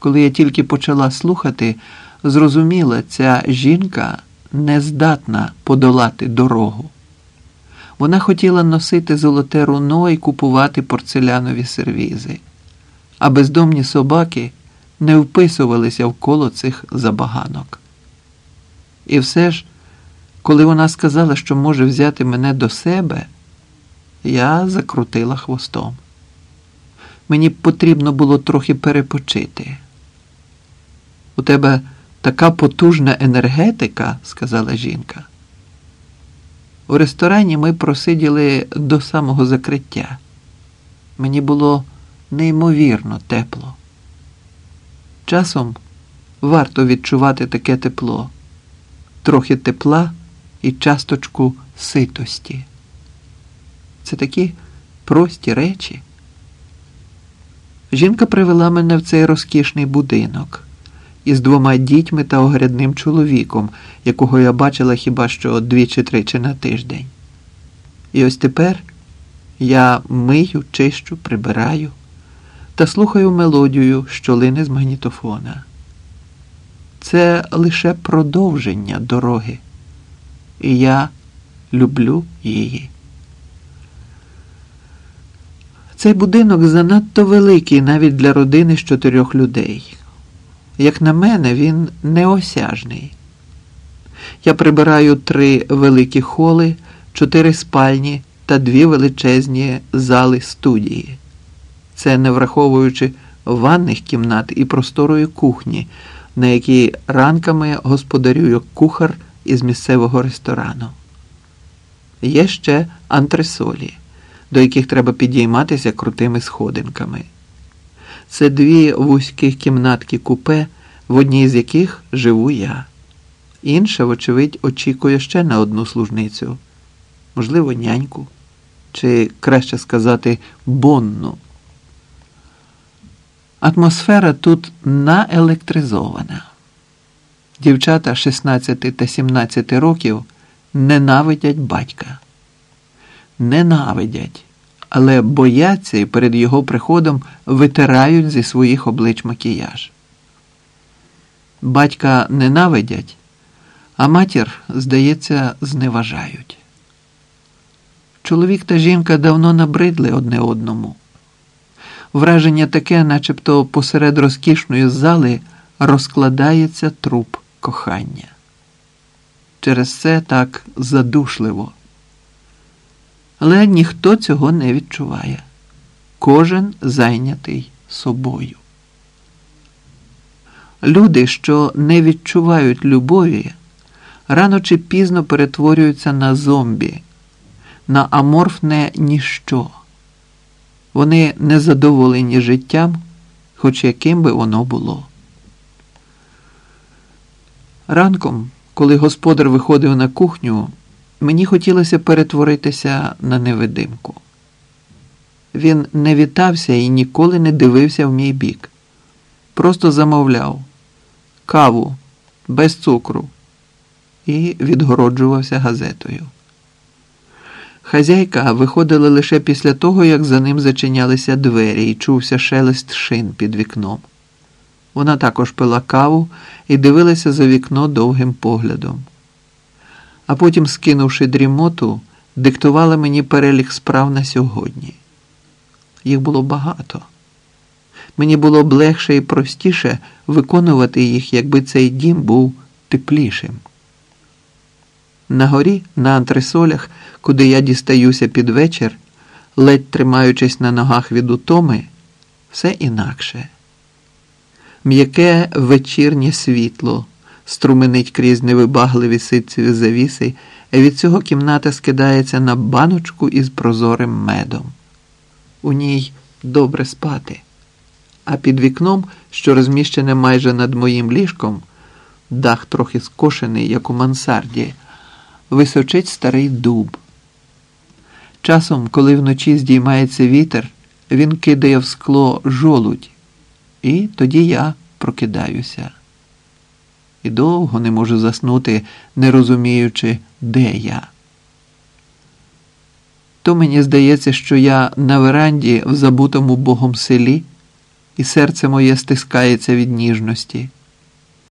Коли я тільки почала слухати, зрозуміла, ця жінка не здатна подолати дорогу. Вона хотіла носити золоте руно і купувати порцелянові сервізи, а бездомні собаки не вписувалися вколо цих забаганок. І все ж, коли вона сказала, що може взяти мене до себе, я закрутила хвостом. Мені потрібно було трохи перепочити. У тебе така потужна енергетика, сказала жінка. У ресторані ми просиділи до самого закриття. Мені було неймовірно тепло. Часом варто відчувати таке тепло, трохи тепла і часточку ситості. Це такі прості речі. Жінка привела мене в цей розкішний будинок із двома дітьми та огрядним чоловіком, якого я бачила хіба що двічі-тричі на тиждень. І ось тепер я мию, чищу, прибираю та слухаю мелодію, що лине з магнітофона. Це лише продовження дороги, і я люблю її. Цей будинок занадто великий навіть для родини з чотирьох людей. Як на мене, він неосяжний. Я прибираю три великі холи, чотири спальні та дві величезні зали студії. Це не враховуючи ванних кімнат і просторої кухні, на якій ранками господарює кухар із місцевого ресторану. Є ще антресолі, до яких треба підійматися крутими сходинками. Це дві вузьких кімнатки купе, в одній з яких живу я. Інша, вочевидь, очікує ще на одну служницю, можливо, няньку, чи краще сказати, бонну. Атмосфера тут наелектризована. Дівчата 16 та 17 років ненавидять батька. Ненавидять, але бояться і перед його приходом витирають зі своїх облич макіяж. Батька ненавидять, а матір, здається, зневажають. Чоловік та жінка давно набридли одне одному. Враження таке, начебто посеред розкішної зали розкладається труп кохання. Через це так задушливо. Але ніхто цього не відчуває. Кожен зайнятий собою. Люди, що не відчувають любові, рано чи пізно перетворюються на зомбі, на аморфне ніщо. Вони незадоволені життям, хоч яким би воно було. Ранком, коли господар виходив на кухню, мені хотілося перетворитися на невидимку. Він не вітався і ніколи не дивився в мій бік. Просто замовляв каву без цукру і відгороджувався газетою. Хазяйка виходила лише після того, як за ним зачинялися двері і чувся шелест шин під вікном. Вона також пила каву і дивилася за вікно довгим поглядом. А потім, скинувши дрімоту, диктувала мені перелік справ на сьогодні. Їх було багато. Мені було б легше і простіше виконувати їх, якби цей дім був теплішим. На горі, на антресолях, куди я дістаюся під вечір, ледь тримаючись на ногах від утоми, все інакше. М'яке вечірнє світло струменить крізь невибагливі ситцеві завіси, і від цього кімната скидається на баночку із прозорим медом. У ній добре спати, а під вікном, що розміщене майже над моїм ліжком, дах трохи скошений, як у мансарді височить старий дуб. Часом, коли вночі здіймається вітер, він кидає в скло жолудь, і тоді я прокидаюся. І довго не можу заснути, не розуміючи, де я. То мені здається, що я на веранді в забутому богом селі і серце моє стискається від ніжності.